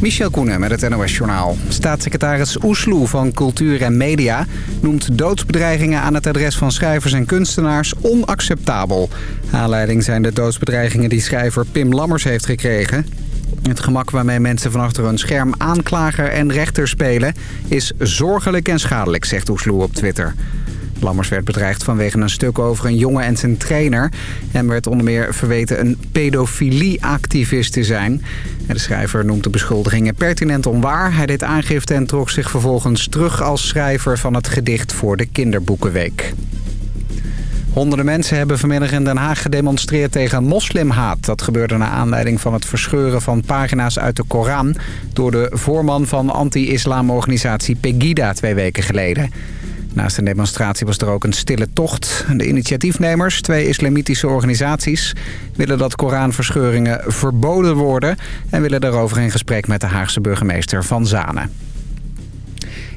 Michel Koenen met het NOS-journaal. Staatssecretaris Oesloe van Cultuur en Media noemt doodsbedreigingen aan het adres van schrijvers en kunstenaars onacceptabel. Aanleiding zijn de doodsbedreigingen die schrijver Pim Lammers heeft gekregen. Het gemak waarmee mensen van achter een scherm aanklager en rechter spelen is zorgelijk en schadelijk, zegt Oesloe op Twitter. Lammers werd bedreigd vanwege een stuk over een jongen en zijn trainer. En werd onder meer verweten een pedofilie-activist te zijn. De schrijver noemt de beschuldigingen pertinent onwaar. Hij deed aangifte en trok zich vervolgens terug als schrijver van het gedicht voor de Kinderboekenweek. Honderden mensen hebben vanmiddag in Den Haag gedemonstreerd tegen moslimhaat. Dat gebeurde naar aanleiding van het verscheuren van pagina's uit de Koran... door de voorman van anti-islamorganisatie Pegida twee weken geleden. Naast de demonstratie was er ook een stille tocht. De initiatiefnemers, twee islamitische organisaties... willen dat Koranverscheuringen verboden worden... en willen daarover in gesprek met de Haagse burgemeester Van Zanen.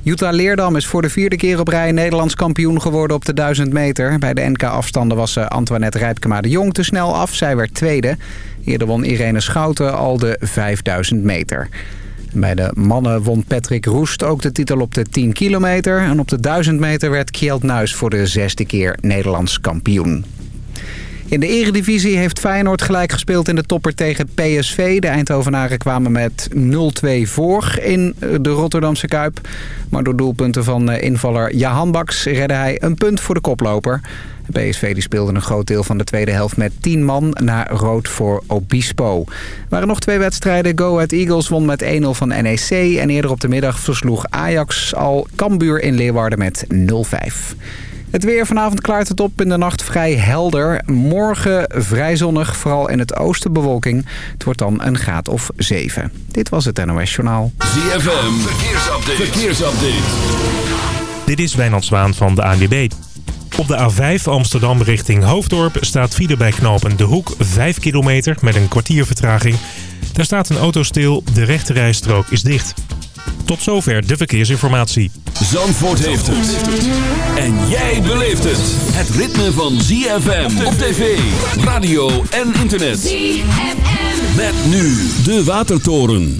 Jutta Leerdam is voor de vierde keer op rij Nederlands kampioen geworden op de 1000 meter. Bij de NK-afstanden was Antoinette Rijpkema de Jong te snel af. Zij werd tweede. Eerder won Irene Schouten al de 5000 meter. Bij de mannen won Patrick Roest ook de titel op de 10 kilometer. En op de 1000 meter werd Kjeld Nuis voor de zesde keer Nederlands kampioen. In de eredivisie heeft Feyenoord gelijk gespeeld in de topper tegen PSV. De Eindhovenaren kwamen met 0-2 voor in de Rotterdamse Kuip. Maar door doelpunten van invaller Jahan Baks redde hij een punt voor de koploper. PSV die speelde een groot deel van de tweede helft met 10 man naar rood voor Obispo. Er waren nog twee wedstrijden. Go Ahead Eagles won met 1-0 van NEC. En eerder op de middag versloeg Ajax al Cambuur in Leeuwarden met 0-5. Het weer vanavond klaart het op in de nacht vrij helder. Morgen vrij zonnig, vooral in het oosten bewolking. Het wordt dan een graad of 7. Dit was het NOS Journaal. ZFM, verkeersupdate. verkeersupdate. Dit is Wijnand Zwaan van de ANWB. Op de A5 Amsterdam richting Hoofddorp staat file bij knopen De Hoek 5 kilometer met een kwartier vertraging. Daar staat een auto stil, de rechterrijstrook is dicht. Tot zover de verkeersinformatie. Zandvoort heeft het. En jij beleeft het. Het ritme van ZFM op tv, radio en internet. ZFM. Met nu de Watertoren.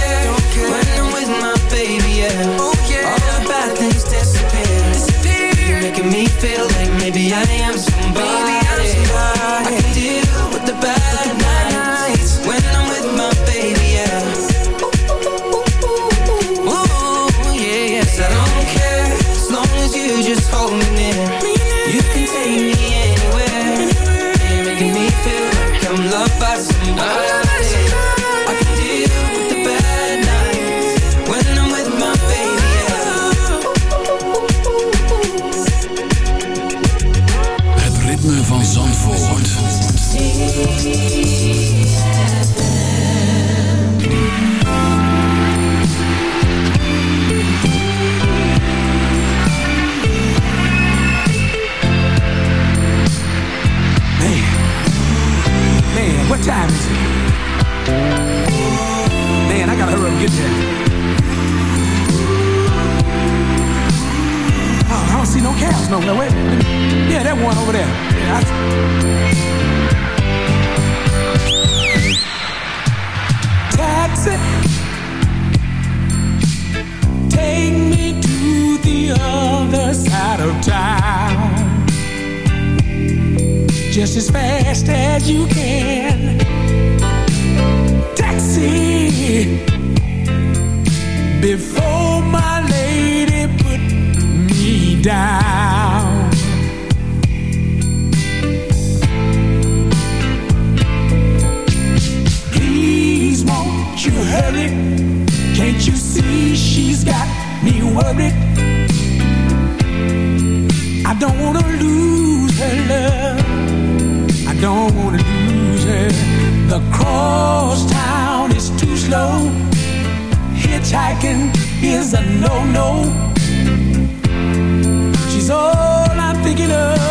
just hold me near You can take me anywhere. You're making me feel like I'm loved by one over there. Yeah, Taxi. Take me to the other side of town just as fast as you can. Taxi, before my lady put me down. Worried? I don't wanna lose her love. I don't wanna lose her. The cross town is too slow. Hitchhiking is a no-no. She's all I'm thinking of. All I'm thinking of.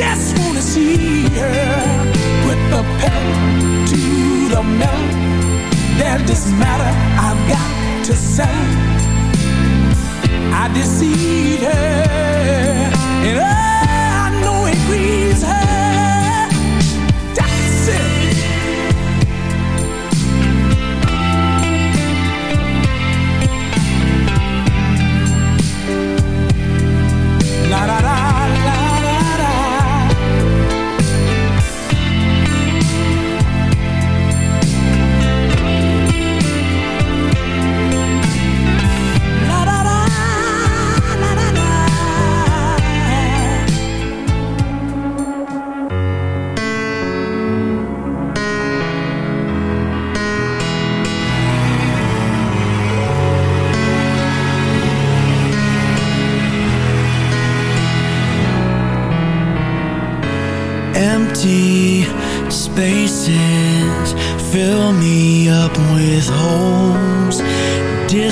just wanna see her. Put the pedal to the metal. There's this matter I've got to settle. I deceived her, and oh, I know it grieves her.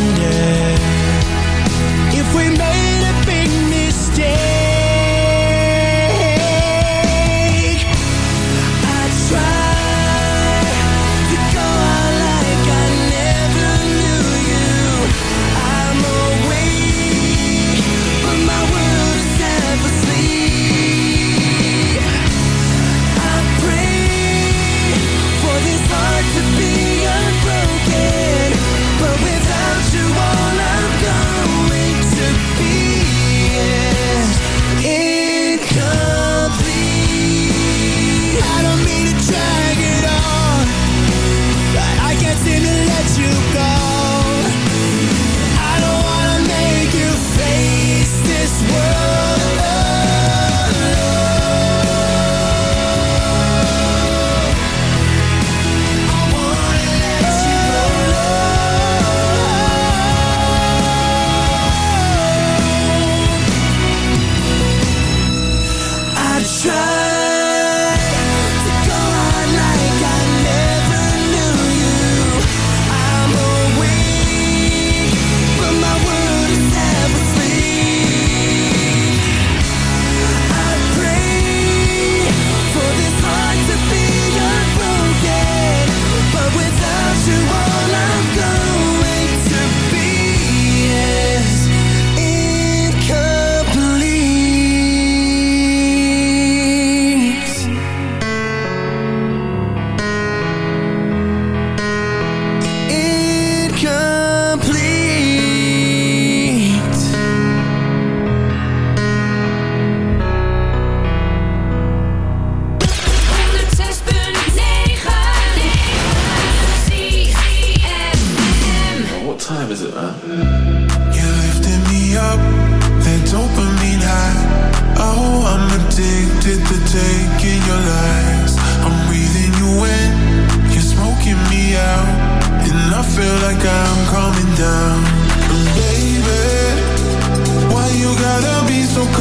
Wonder if we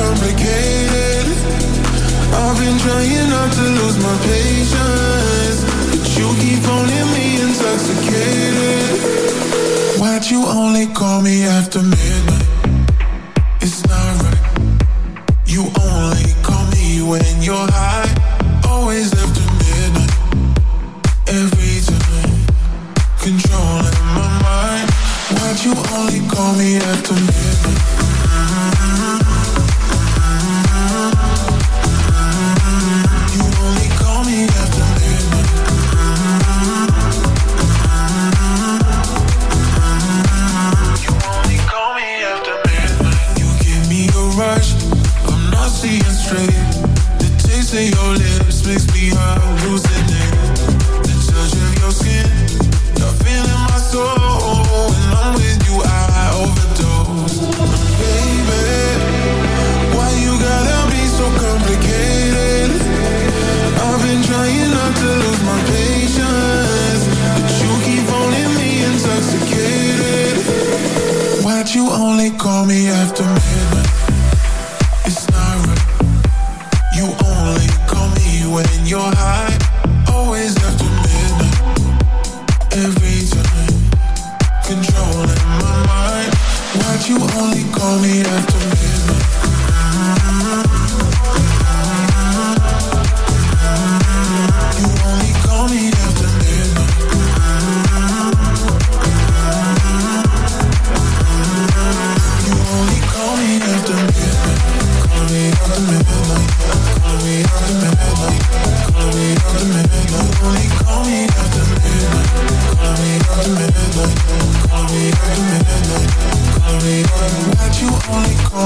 complicated. I've been trying not to lose my patience, but you keep owning me intoxicated. Why'd you only call me after midnight?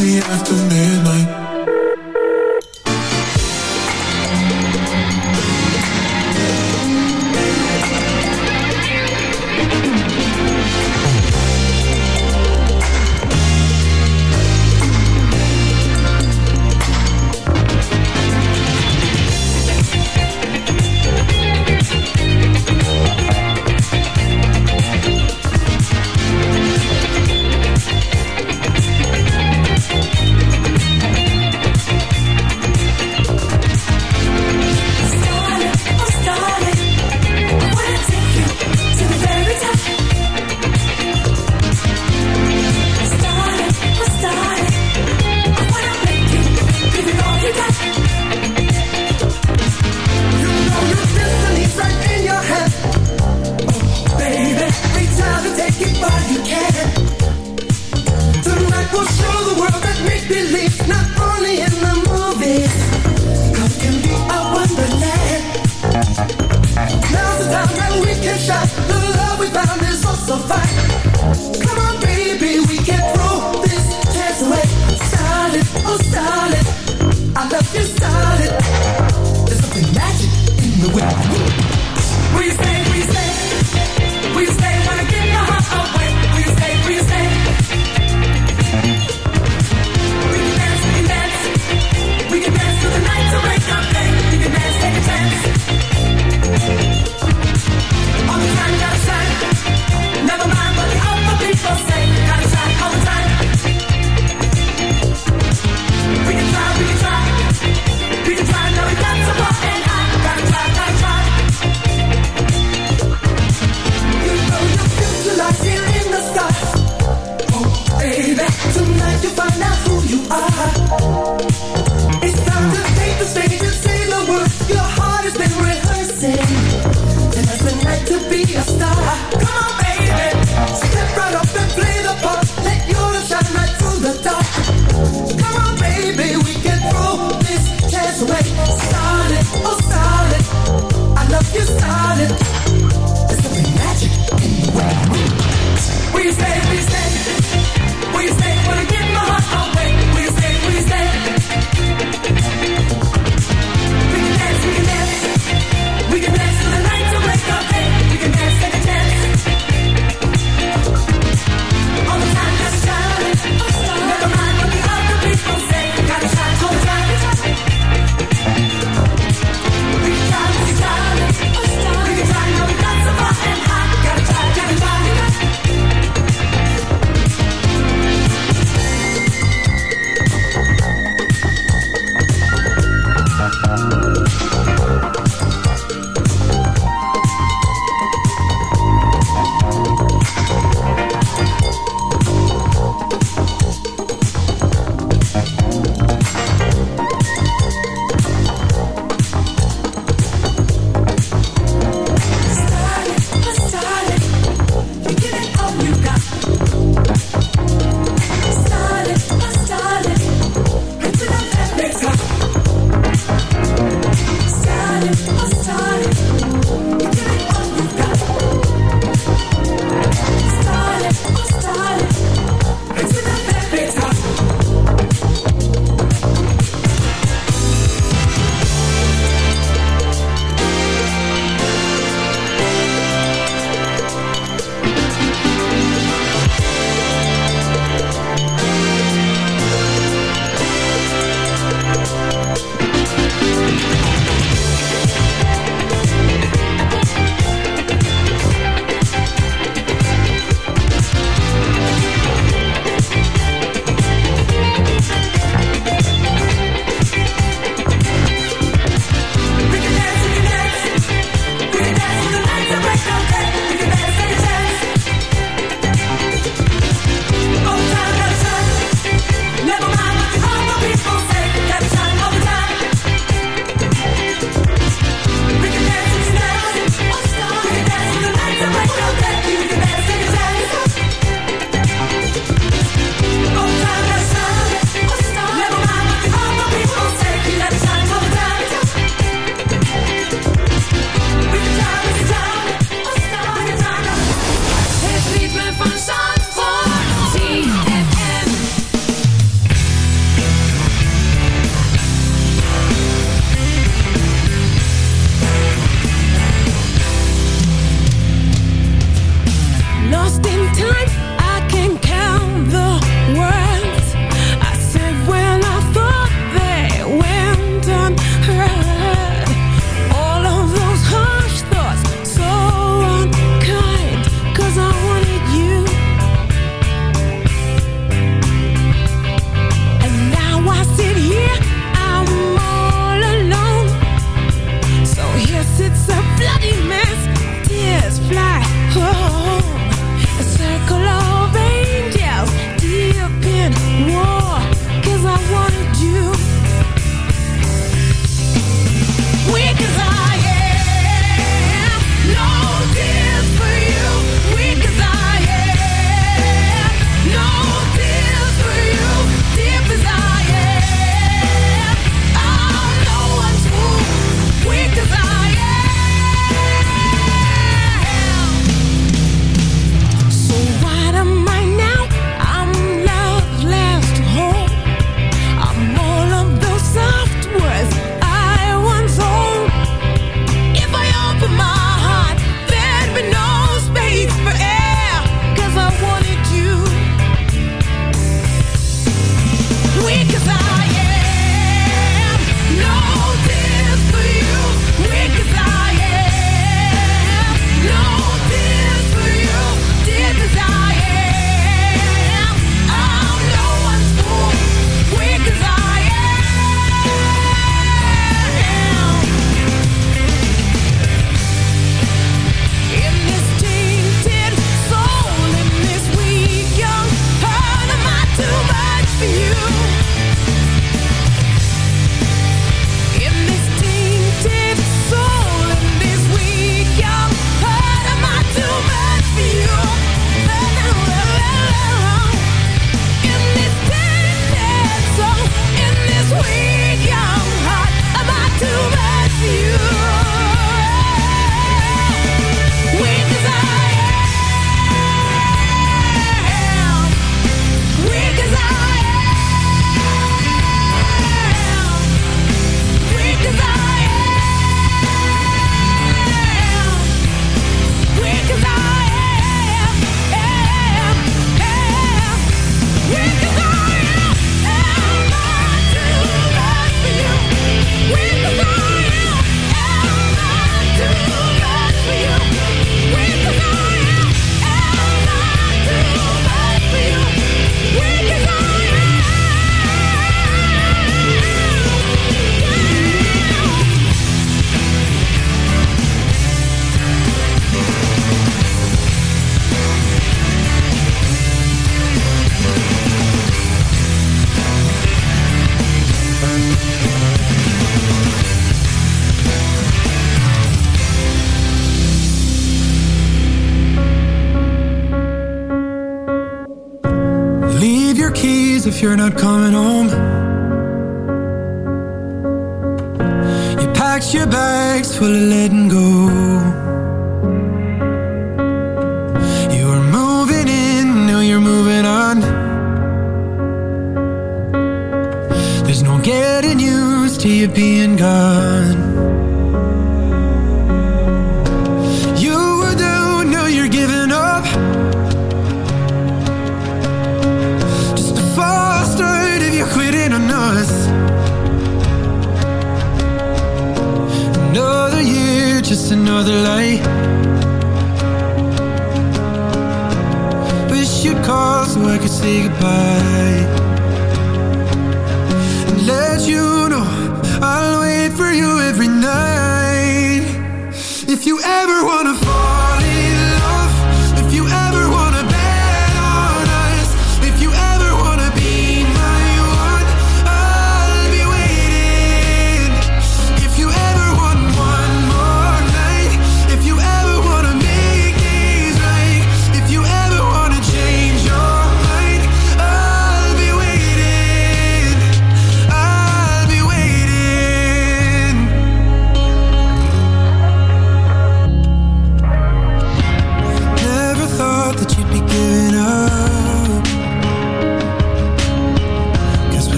Me after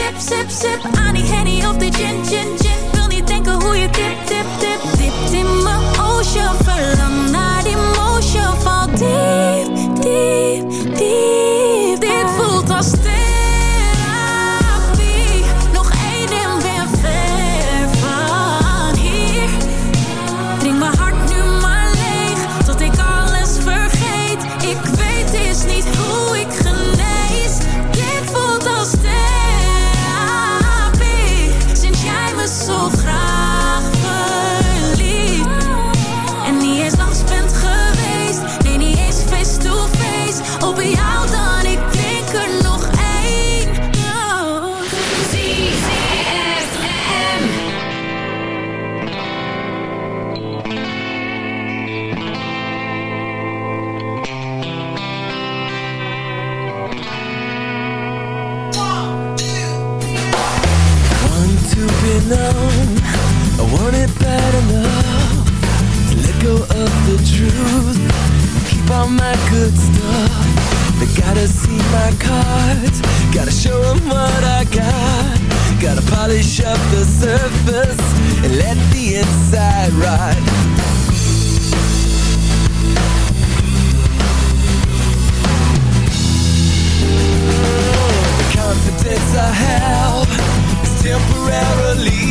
sip, sip, sip. Aan die Henny of de gin, gin, gin. Wil think of hoe you dip, dip, dip. dip in my ocean Gotta see my cards. Gotta show them what I got. Gotta polish up the surface And let the inside rot The confidence I have Is temporarily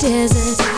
Desert